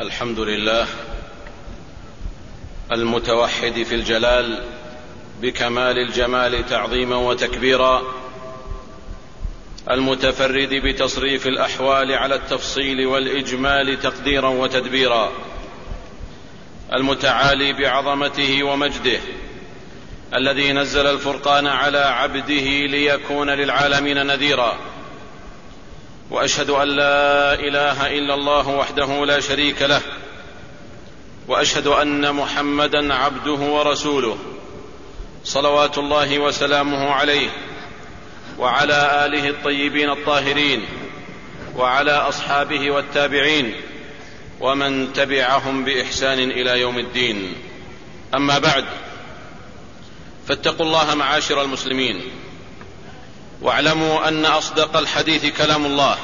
الحمد لله المتوحد في الجلال بكمال الجمال تعظيما وتكبيرا المتفرد بتصريف الأحوال على التفصيل والإجمال تقديرا وتدبيرا المتعالي بعظمته ومجده الذي نزل الفرقان على عبده ليكون للعالمين نذيرا. وأشهد أن لا إله إلا الله وحده لا شريك له وأشهد أن محمدا عبده ورسوله صلوات الله وسلامه عليه وعلى آله الطيبين الطاهرين وعلى أصحابه والتابعين ومن تبعهم بإحسان إلى يوم الدين. أما بعد فاتقوا الله معاشر المسلمين. واعلموا أن أصدق الحديث كلام الله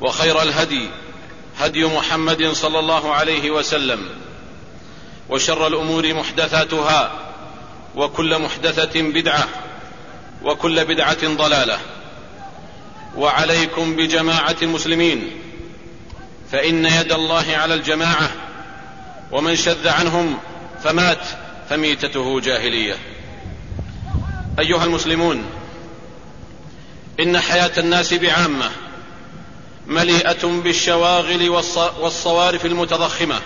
وخير الهدي هدي محمد صلى الله عليه وسلم وشر الأمور محدثاتها وكل محدثة بدعة وكل بدعة ضلالة. وعليكم بجماعة المسلمين فإن يد الله على الجماعة ومن شذ عنهم فمات فميتته جاهلية. أيها المسلمون إن حياة الناس بعامة مليئة بالشواغل والصوارف المتضخمة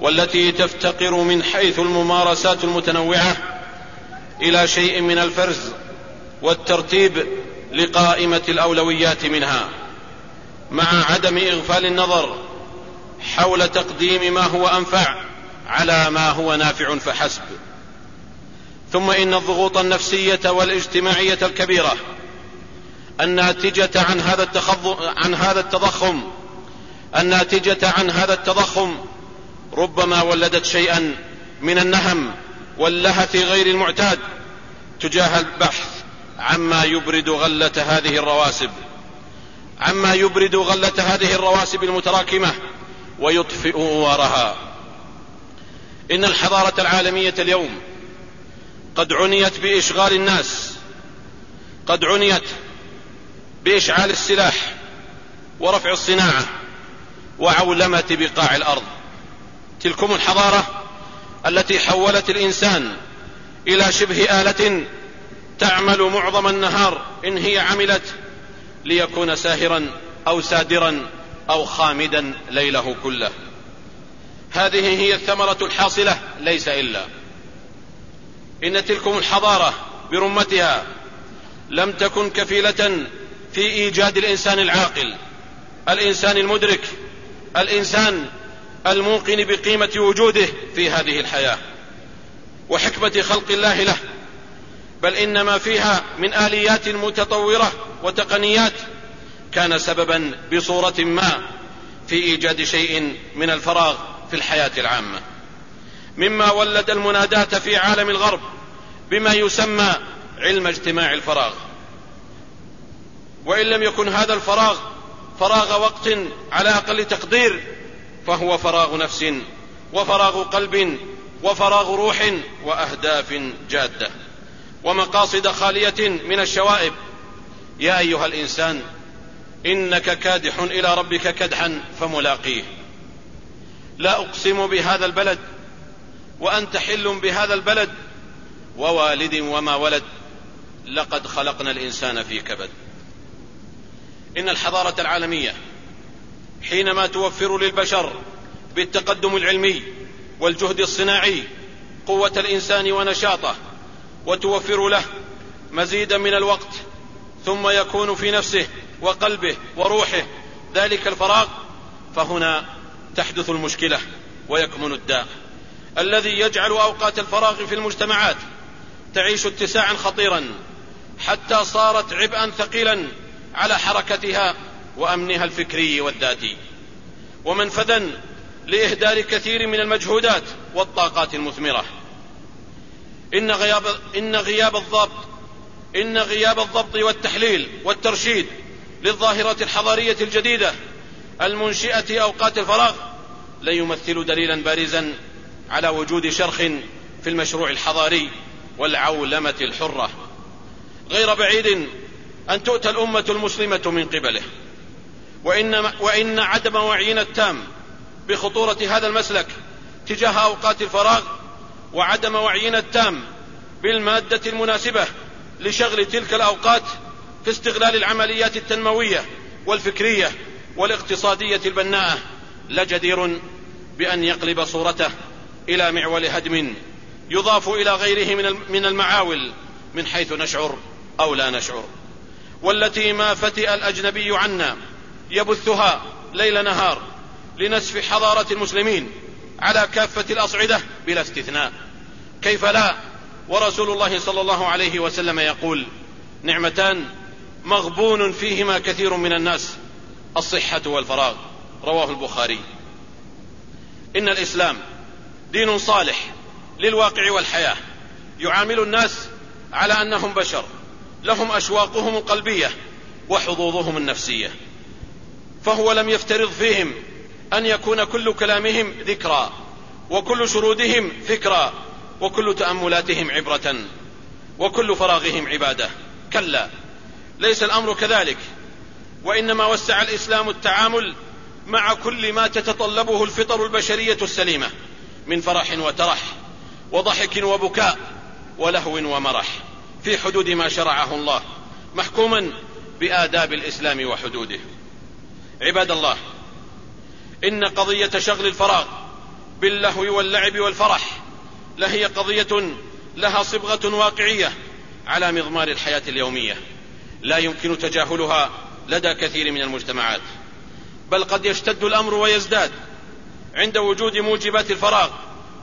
والتي تفتقر من حيث الممارسات المتنوعة إلى شيء من الفرز والترتيب لقائمة الأولويات منها مع عدم إغفال النظر حول تقديم ما هو أنفع على ما هو نافع فحسب. ثم إن الضغوط النفسية والاجتماعية الكبيرة الناتجة عن هذا عن هذا التضخم. الناتجة عن هذا التضخم ربما ولدت شيئا من النهم واللهث غير المعتاد تجاه البحث عما يبرد غلة هذه الرواسب. عما يبرد غلة هذه الرواسب المتراكمة ويطفئ أوارها. إن الحضارة العالمية اليوم قد عنيت بإشغال الناس. قد عنيت بإشعال السلاح ورفع الصناعة وعولمة بقاع الأرض. تلكم الحضارة التي حولت الإنسان إلى شبه آلة تعمل معظم النهار إن هي عملت ليكون ساهرا أو سادرا أو خامدا ليله كله. هذه هي الثمرة الحاصلة ليس إلا. إن تلكم الحضارة برمتها لم تكن كفيلة في إيجاد الإنسان العاقل الإنسان المدرك الإنسان الموقن بقيمة وجوده في هذه الحياة وحكمة خلق الله له. بل إن ما فيها من آليات متطورة وتقنيات كان سببا بصورة ما في إيجاد شيء من الفراغ في الحياة العامة. مما ولد المناداة في عالم الغرب بما يسمى علم اجتماع الفراغ. وإن لم يكن هذا الفراغ فراغ وقت على أقل تقدير فهو فراغ نفس وفراغ قلب وفراغ روح وأهداف جادة ومقاصد خالية من الشوائب. يا أيها الإنسان إنك كادح إلى ربك كدحا فملاقيه. لا أقسم بهذا البلد وأنت حل بهذا البلد ووالد وما ولد. لقد خلقنا الإنسان في كبد. إن الحضارة العالمية حينما توفر للبشر بالتقدم العلمي والجهد الصناعي قوة الإنسان ونشاطه وتوفر له مزيدا من الوقت ثم يكون في نفسه وقلبه وروحه ذلك الفراغ فهنا تحدث المشكلة ويكمن الداء. الذي يجعل أوقات الفراغ في المجتمعات تعيش اتساعا خطيرا حتى صارت عبئا ثقيلا على حركتها وأمنها الفكري والذاتي. ومنفذا لإهدار كثير من المجهودات والطاقات المثمرة. إن غياب إن غياب الضبط إن غياب الضبط والتحليل والترشيد للظاهرة الحضارية الجديدة المنشئة أوقات الفراغ لا يمثل دليلا بارزا على وجود شرخ في المشروع الحضاري والعولمة الحرة. غير بعيد أن تؤتى الأمة المسلمة من قبله. وإن, وإن عدم وعينا التام بخطورة هذا المسلك تجاه أوقات الفراغ وعدم وعينا التام بالمادة المناسبة لشغل تلك الأوقات في استغلال العمليات التنموية والفكرية والاقتصادية البناءة لجدير بأن يقلب صورته إلى معول هدم يضاف إلى غيره من المعاول من حيث نشعر أو لا نشعر. والتي ما فتئ الأجنبي عنا يبثها ليل نهار لنسف حضارة المسلمين على كافة الأصعدة بلا استثناء. كيف لا؟ ورسول الله صلى الله عليه وسلم يقول نعمتان مغبون فيهما كثير من الناس الصحة والفراغ. رواه البخاري. إن الإسلام دين صالح للواقع والحياة. يعامل الناس على أنهم بشر. لهم أشواقهم القلبية وحظوظهم النفسية. فهو لم يفترض فيهم أن يكون كل كلامهم ذكرى وكل شرودهم فكرى وكل تأملاتهم عبرة وكل فراغهم عبادة. كلا ليس الأمر كذلك وإنما وسع الإسلام التعامل مع كل ما تتطلبه الفطر البشرية السليمة من فرح وترح وضحك وبكاء ولهو ومرح. في حدود ما شرعه الله محكوما بآداب الإسلام وحدوده. عباد الله إن قضية شغل الفراغ باللهو واللعب والفرح لهي قضية لها صبغة واقعية على مضمار الحياة اليومية. لا يمكن تجاهلها لدى كثير من المجتمعات. بل قد يشتد الأمر ويزداد عند وجود موجبات الفراغ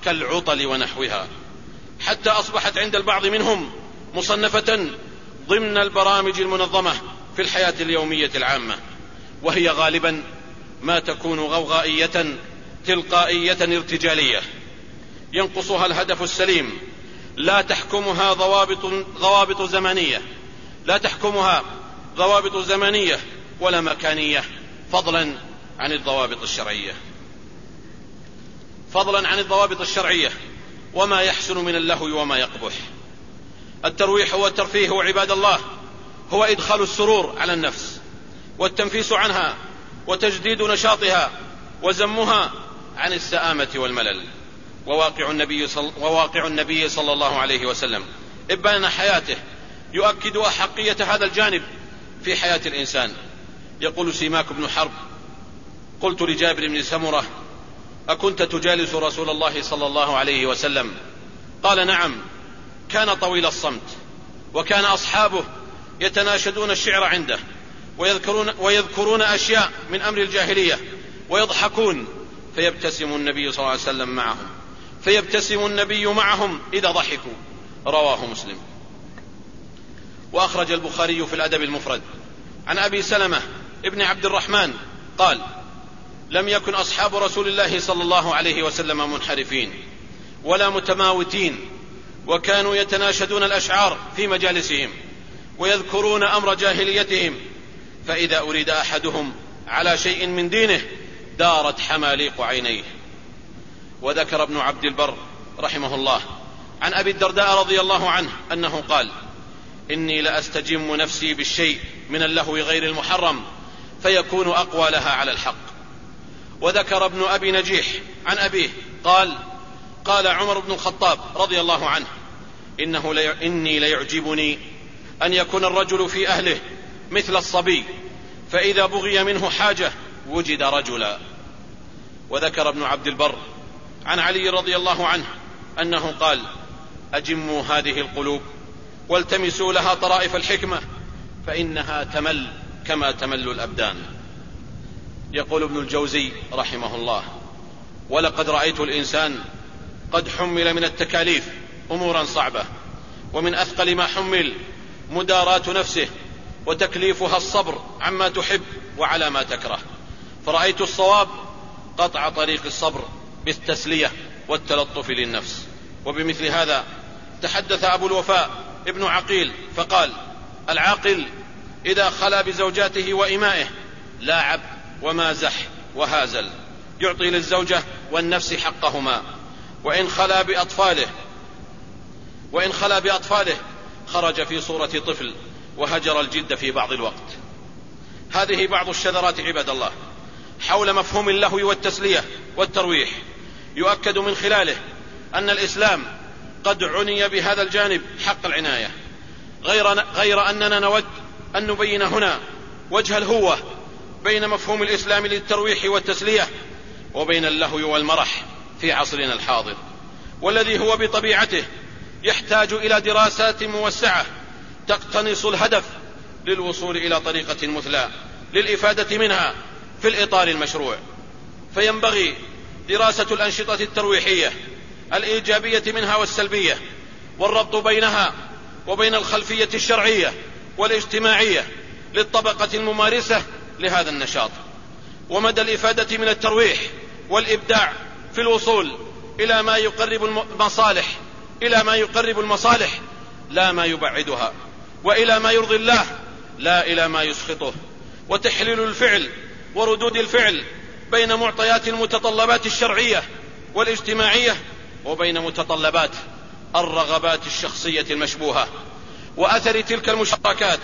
كالعطل ونحوها. حتى أصبحت عند البعض منهم مصنفة ضمن البرامج المنظمة في الحياة اليومية العامة وهي غالبا ما تكون غوغائية تلقائية ارتجالية. ينقصها الهدف السليم لا تحكمها ضوابط ضوابط زمنية لا تحكمها ضوابط زمنية ولا مكانية فضلا عن الضوابط الشرعية. فضلا عن الضوابط الشرعية وما يحسن من اللهو وما يقبح. الترويح والترفيه عباد الله هو إدخال السرور على النفس والتنفيس عنها وتجديد نشاطها وزمها عن السآمة والملل. وواقع النبي صل وواقع النبي صلى الله عليه وسلم. إبان حياته يؤكد أحقية هذا الجانب في حياة الإنسان. يقول سيماك بن حرب قلت لجابر بن سمرة أكنت تجالس رسول الله صلى الله عليه وسلم؟ قال نعم. كان طويل الصمت وكان أصحابه يتناشدون الشعر عنده ويذكرون, ويذكرون أشياء من أمر الجاهلية ويضحكون فيبتسم النبي صلى الله عليه وسلم معهم فيبتسم النبي معهم إذا ضحكوا رواه مسلم. وأخرج البخاري في الأدب المفرد عن أبي سلمة ابن عبد الرحمن قال لم يكن أصحاب رسول الله صلى الله عليه وسلم منحرفين ولا متماوتين وكانوا يتناشدون الأشعار في مجالسهم ويذكرون أمر جاهليتهم. فإذا أريد أحدهم على شيء من دينه دارت حماليق عينيه. وذكر ابن عبد البر رحمه الله عن أبي الدرداء رضي الله عنه أنه قال إني لأستجم نفسي بالشيء من اللهو غير المحرم فيكون أقوى لها على الحق. وذكر ابن أبي نجيح عن أبيه قال قال عمر بن الخطاب رضي الله عنه إنه لي إني ليعجبني أن يكون الرجل في أهله مثل الصبي فإذا بغي منه حاجة وجد رجلا. وذكر ابن عبد البر عن علي رضي الله عنه أنه قال أجموا هذه القلوب والتمسوا لها طرائف الحكمة فإنها تمل كما تمل الأبدان. يقول ابن الجوزي رحمه الله ولقد رأيت الإنسان قد حمل من التكاليف أمورا صعبة. ومن أثقل ما حمل مداراة نفسه وتكليفها الصبر عما تحب وعلى ما تكره. فرأيت الصواب قطع طريق الصبر بالتسلية والتلطف للنفس. وبمثل هذا تحدث أبو الوفاء ابن عقيل فقال العاقل إذا خلا بزوجاته وإمائه لاعب ومازح وهازل. يعطي للزوجة والنفس حقهما. وإن خلا بأطفاله وإن خلا بأطفاله خرج في صورة طفل وهجر الجد في بعض الوقت. هذه بعض الشذرات عباد الله. حول مفهوم اللهو والتسلية والترويح يؤكد من خلاله أن الإسلام قد عني بهذا الجانب حق العناية. غير غير أننا نود أن نبين هنا وجه الهوة بين مفهوم الإسلام للترويح والتسلية وبين اللهو والمرح في عصرنا الحاضر. والذي هو بطبيعته يحتاج إلى دراسات موسعة تقتنص الهدف للوصول إلى طريقة مثلى للإفادة منها في الإطار المشروع. فينبغي دراسة الأنشطة الترويحية الإيجابية منها والسلبية والربط بينها وبين الخلفية الشرعية والاجتماعية للطبقة الممارسة لهذا النشاط. ومدى الإفادة من الترويح والإبداع في الوصول إلى ما يقرب المصالح إلى ما يقرب المصالح لا ما يبعدها وإلى ما يرضي الله لا إلى ما يسخطه. وتحليل الفعل وردود الفعل بين معطيات المتطلبات الشرعية والاجتماعية وبين متطلبات الرغبات الشخصية المشبوهة. وأثر تلك المشاركات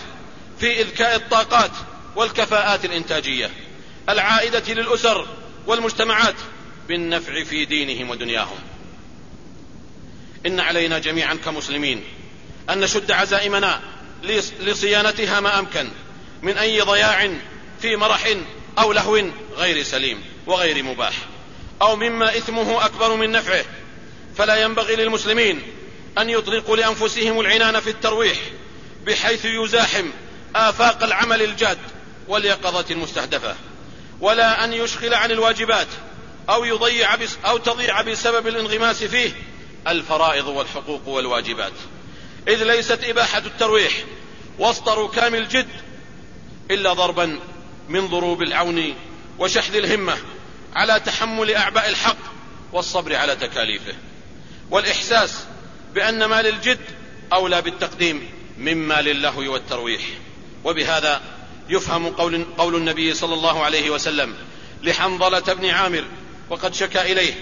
في اذكاء الطاقات والكفاءات الإنتاجية العائدة للأسر والمجتمعات بالنفع في دينهم ودنياهم. إن علينا جميعا كمسلمين. أن نشد عزائمنا لصيانتها ما أمكن من أي ضياع في مرح أو لهو غير سليم وغير مباح أو مما إثمه أكبر من نفعه. فلا ينبغي للمسلمين أن يطلقوا لأنفسهم العنان في الترويح بحيث يزاحم آفاق العمل الجاد واليقظة المستهدفة. ولا أن يشغل عن الواجبات أو يضيع أو تضيع بسبب الانغماس فيه الفرائض والحقوق والواجبات. إذ ليست إباحة الترويح وسط ركام الجد إلا ضربا من ضروب العون وشحذ الهمة على تحمل أعباء الحق والصبر على تكاليفه. والإحساس بأن ما للجد أولى بالتقديم مما للهو والترويح. وبهذا يفهم قول, قول النبي صلى الله عليه وسلم لحنظلة بن عامر وقد شكا إليه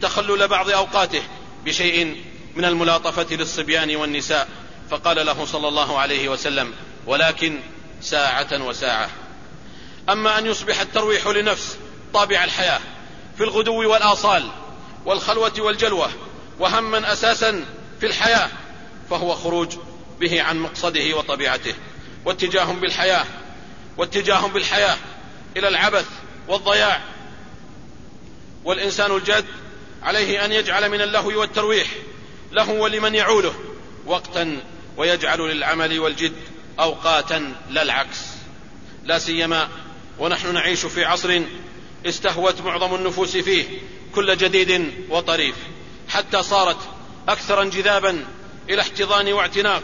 تخلل بعض أوقاته بشيء من الملاطفة للصبيان والنساء. فقال له صلى الله عليه وسلم ولكن ساعة وساعة. أما أن يصبح الترويح لنفس طابع الحياة في الغدو والآصال والخلوة والجلوة وهما أساسا في الحياة فهو خروج به عن مقصده وطبيعته واتجاه بالحياة واتجاه بالحياة إلى العبث والضياع. والإنسان الجاد عليه أن يجعل من اللهو والترويح له ولمن يعوله وقتا ويجعل للعمل والجد أوقاتا لا العكس. لا سيما ونحن نعيش في عصر استهوت معظم النفوس فيه كل جديد وطريف حتى صارت أكثر انجذابا إلى احتضان واعتناق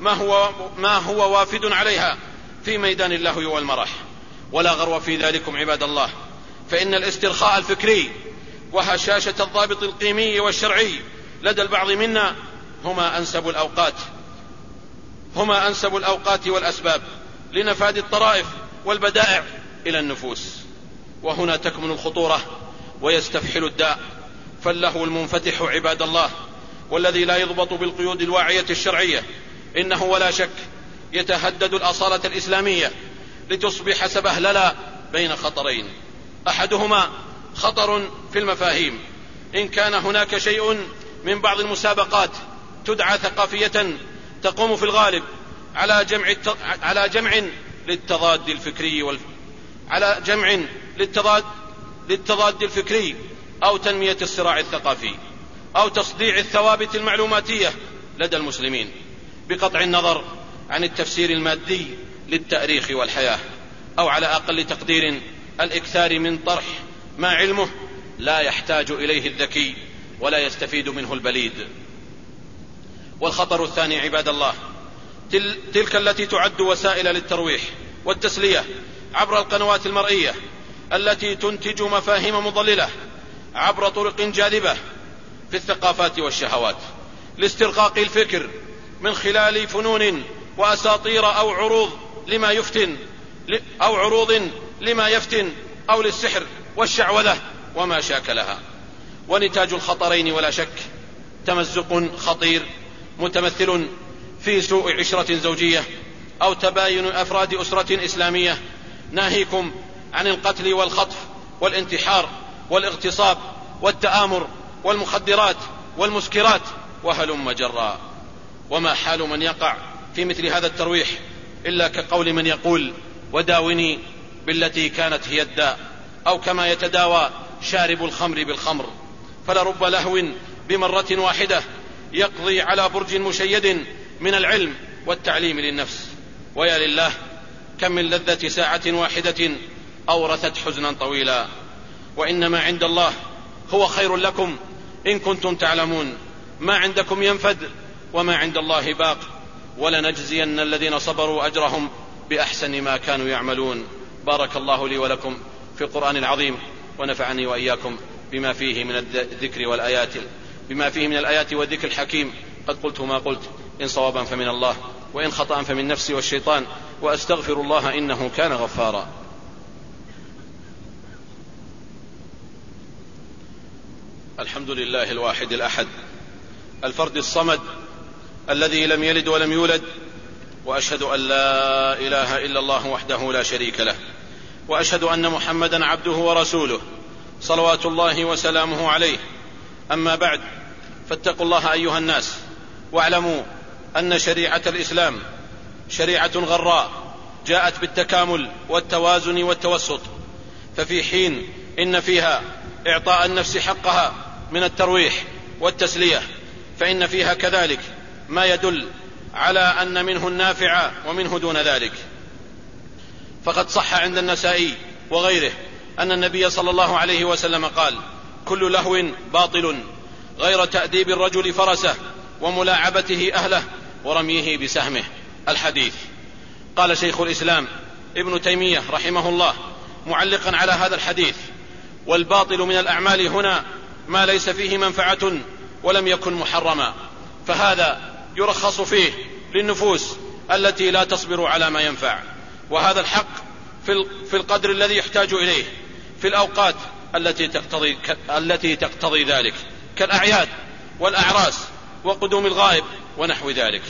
ما هو ما هو وافد عليها في ميدان اللهو والمرح. ولا غرو في ذلكم عباد الله فإن الاسترخاء الفكري وهشاشة الضابط القيمي والشرعي لدى البعض منا هما أنسب الأوقات. هما أنسب الأوقات والأسباب لنفاذ الطرائف والبدائع إلى النفوس. وهنا تكمن الخطورة ويستفحل الداء. فاللهو المنفتح عباد الله والذي لا يضبط بالقيود الواعية الشرعية. إنه ولا شك يتهدد الأصالة الإسلامية لتصبح سبهللا بين خطرين. أحدهما خطر في المفاهيم. إن كان هناك شيء من بعض المسابقات تدعى ثقافية تقوم في الغالب على جمع على جمع للتضاد الفكري وال... على جمع للتضاد للتضاد الفكري أو تنمية الصراع الثقافي أو تصديع الثوابت المعلوماتية لدى المسلمين بقطع النظر عن التفسير المادي للتاريخ والحياة أو على أقل تقدير الإكثار من طرح ما علمه؟ لا يحتاج إليه الذكي ولا يستفيد منه البليد. والخطر الثاني عباد الله تلك التي تعد وسائل للترويح والتسلية عبر القنوات المرئية التي تنتج مفاهيم مضللة عبر طرق جاذبة في الثقافات والشهوات لاسترقاق الفكر من خلال فنون وأساطير أو عروض لما يفتن أو عروض لما يفتن أو للسحر. والشعوذة وما شاكلها ونتاج الخطرين ولا شك تمزق خطير متمثل في سوء عشرة زوجية أو تباين أفراد أسرة إسلامية. ناهيكم عن القتل والخطف والانتحار والاغتصاب والتآمر والمخدرات والمسكرات وهلم جرا وما حال من يقع في مثل هذا الترويح إلا كقول من يقول وداوني بالتي كانت هي الداء أو كما يتداوى شارب الخمر بالخمر. فلرب لهو بمرة واحدة يقضي على برج مشيد من العلم والتعليم للنفس. ويا لله كم من لذة ساعة واحدة أورثت حزنا طويلا. وإنما عند الله هو خير لكم إن كنتم تعلمون. ما عندكم ينفد وما عند الله باق. ولنجزين الذين صبروا أجرهم بأحسن ما كانوا يعملون. بارك الله لي ولكم. في القرآن العظيم ونفعني وإياكم بما فيه من الذكر والآيات بما فيه من الآيات والذكر الحكيم. قد قلت ما قلت إن صوابا فمن الله وإن خطأ فمن نفسي والشيطان وأستغفر الله إنه كان غفارا. الحمد لله الواحد الأحد الفرد الصمد الذي لم يلد ولم يولد وأشهد أن لا إله إلا الله وحده لا شريك له. وأشهد أن محمدا عبده ورسوله صلوات الله وسلامه عليه. أما بعد فاتقوا الله أيها الناس واعلموا أن شريعة الإسلام شريعة غراء جاءت بالتكامل والتوازن والتوسط. ففي حين إن فيها إعطاء النفس حقها من الترويح والتسلية فإن فيها كذلك ما يدل على أن منه النافع ومنه دون ذلك. فقد صح عند النسائي وغيره أن النبي صلى الله عليه وسلم قال كل لهو باطل غير تأديب الرجل فرسه وملاعبته أهله ورميه بسهمه. الحديث. قال شيخ الإسلام ابن تيمية رحمه الله معلقا على هذا الحديث والباطل من الأعمال هنا ما ليس فيه منفعة ولم يكن محرما. فهذا يرخص فيه للنفوس التي لا تصبر على ما ينفع. وهذا الحق في القدر الذي يحتاج إليه في الأوقات التي تقتضي التي تقتضي ذلك كالأعياد والأعراس وقدوم الغائب ونحو ذلك.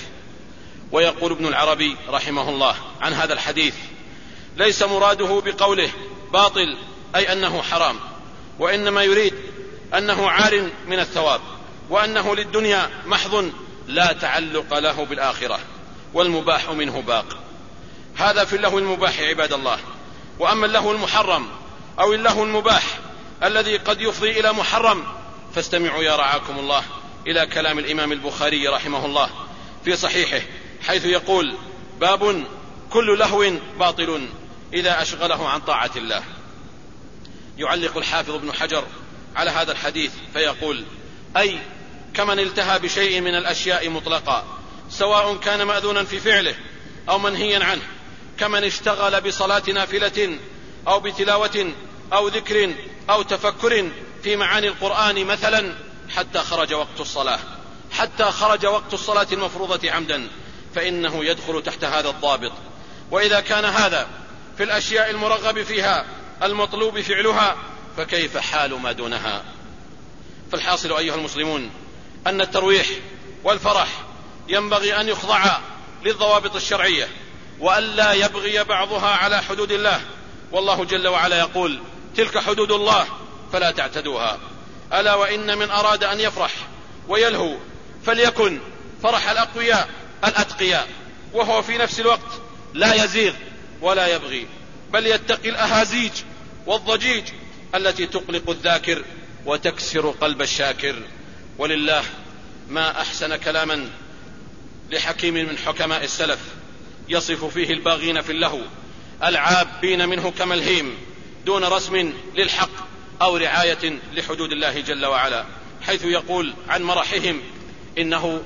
ويقول ابن العربي رحمه الله عن هذا الحديث ليس مراده بقوله باطل أي أنه حرام وإنما يريد أنه عار من الثواب وأنه للدنيا محض لا تعلق له بالآخرة والمباح منه باق. هذا في اللهو المباح عباد الله. وأما اللهو المحرم أو اللهو المباح الذي قد يفضي إلى محرم فاستمعوا يا رعاكم الله إلى كلام الإمام البخاري رحمه الله في صحيحه حيث يقول باب كل لهو باطل إذا أشغله عن طاعة الله. يعلق الحافظ ابن حجر على هذا الحديث فيقول أي كمن التهى بشيء من الأشياء مطلقا سواء كان مأذونا في فعله أو منهيا عنه كمن اشتغل بصلاة نافلة أو بتلاوة أو ذكر أو تفكر في معاني القرآن مثلا حتى خرج وقت الصلاة. حتى خرج وقت الصلاة المفروضة عمدا فإنه يدخل تحت هذا الضابط. وإذا كان هذا في الأشياء المرغب فيها المطلوب فعلها فكيف حال ما دونها؟ فالحاصل أيها المسلمون أن الترويح والفرح ينبغي أن يخضع للضوابط الشرعية. وألا يبغي بعضها على حدود الله. والله جل وعلا يقول تلك حدود الله فلا تعتدوها. ألا وإن من أراد أن يفرح ويلهو فليكن. فرح الأقوياء الأتقياء. وهو في نفس الوقت لا يزيغ ولا يبغي بل يتقي الأهازيج والضجيج التي تقلق الذاكر وتكسر قلب الشاكر. ولله ما أحسن كلاما لحكيم من حكماء السلف. يصف فيه الباغين في اللهو العابين منه كملهيم دون رسم للحق أو رعاية لحدود الله جل وعلا. حيث يقول عن مرحهم إنه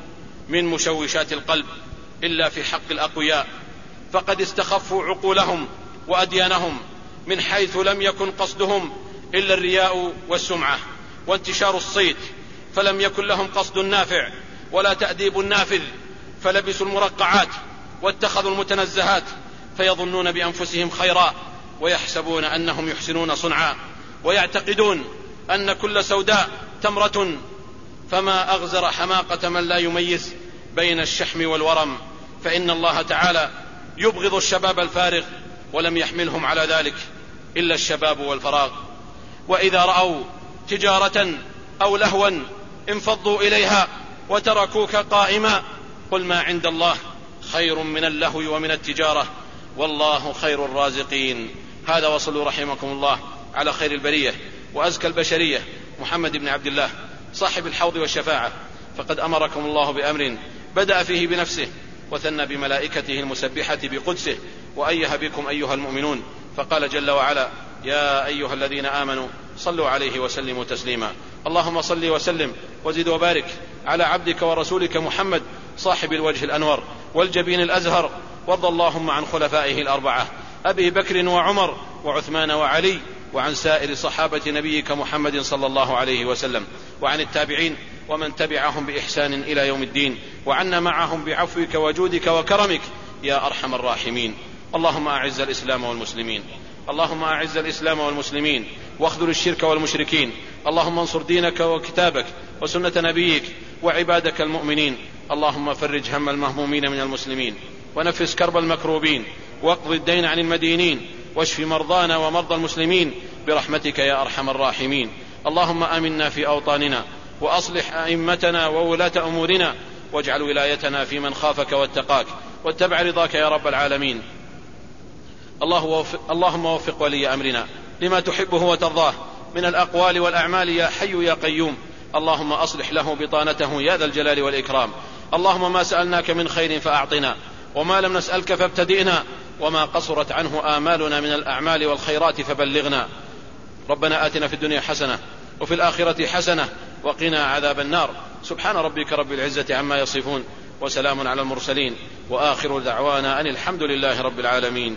من مشوشات القلب إلا في حق الأقوياء فقد استخفوا عقولهم وأديانهم من حيث لم يكن قصدهم إلا الرياء والسمعة وانتشار الصيت فلم يكن لهم قصد نافع ولا تأديب نافذ فلبسوا المرقعات واتخذوا المتنزهات فيظنون بأنفسهم خيرا ويحسبون أنهم يحسنون صنعا ويعتقدون أن كل سوداء تمرة فما أغزر حماقة من لا يميز بين الشحم والورم فإن الله تعالى يبغض الشباب الفارغ ولم يحملهم على ذلك إلا الشباب والفراغ وإذا رأوا تجارة أو لهوا انفضوا إليها وتركوك قائما قل ما عند الله خير من اللهو ومن التجارة. والله خير الرازقين. هذا وصلوا رحمكم الله على خير البرية وأزكى البشرية. محمد بن عبد الله صاحب الحوض والشفاعة. فقد أمركم الله بأمر بدأ فيه بنفسه وثنى بملائكته المسبحة بقدسه وايه بكم أيها المؤمنون. فقال جل وعلا يا أيها الذين آمنوا صلوا عليه وسلموا تسليما. اللهم صل وسلم وزد وبارك على عبدك ورسولك محمد صاحب الوجه الأنور. والجبين الأزهر وارض اللهم عن خلفائه الأربعة أبي بكر وعمر وعثمان وعلي وعن سائر صحابة نبيك محمد صلى الله عليه وسلم وعن التابعين ومن تبعهم بإحسان إلى يوم الدين وعنا معهم بعفوك وجودك وكرمك يا أرحم الراحمين. اللهم أعز الإسلام والمسلمين. اللهم أعز الإسلام والمسلمين. واخذل الشرك والمشركين. اللهم انصر دينك وكتابك وسنة نبيك وعبادك المؤمنين. اللهم فرج هم المهمومين من المسلمين ونفس كرب المكروبين واقض الدين عن المدينين واشف مرضانا ومرضى المسلمين برحمتك يا أرحم الراحمين. اللهم آمنا في أوطاننا وأصلح أئمتنا وولاة أمورنا واجعل ولايتنا في من خافك واتقاك واتبع رضاك يا رب العالمين. اللهم وفق ولي أمرنا لما تحبه وترضاه من الأقوال والأعمال يا حي يا قيوم. اللهم أصلح له بطانته يا ذا الجلال والإكرام. اللهم ما سألناك من خير فأعطنا وما لم نسألك فابتدئنا وما قصرت عنه آمالنا من الأعمال والخيرات فبلغنا. ربنا آتنا في الدنيا حسنة وفي الآخرة حسنة وقنا عذاب النار. سبحان ربك رب العزة عما يصفون وسلام على المرسلين وآخر دعوانا أن الحمد لله رب العالمين.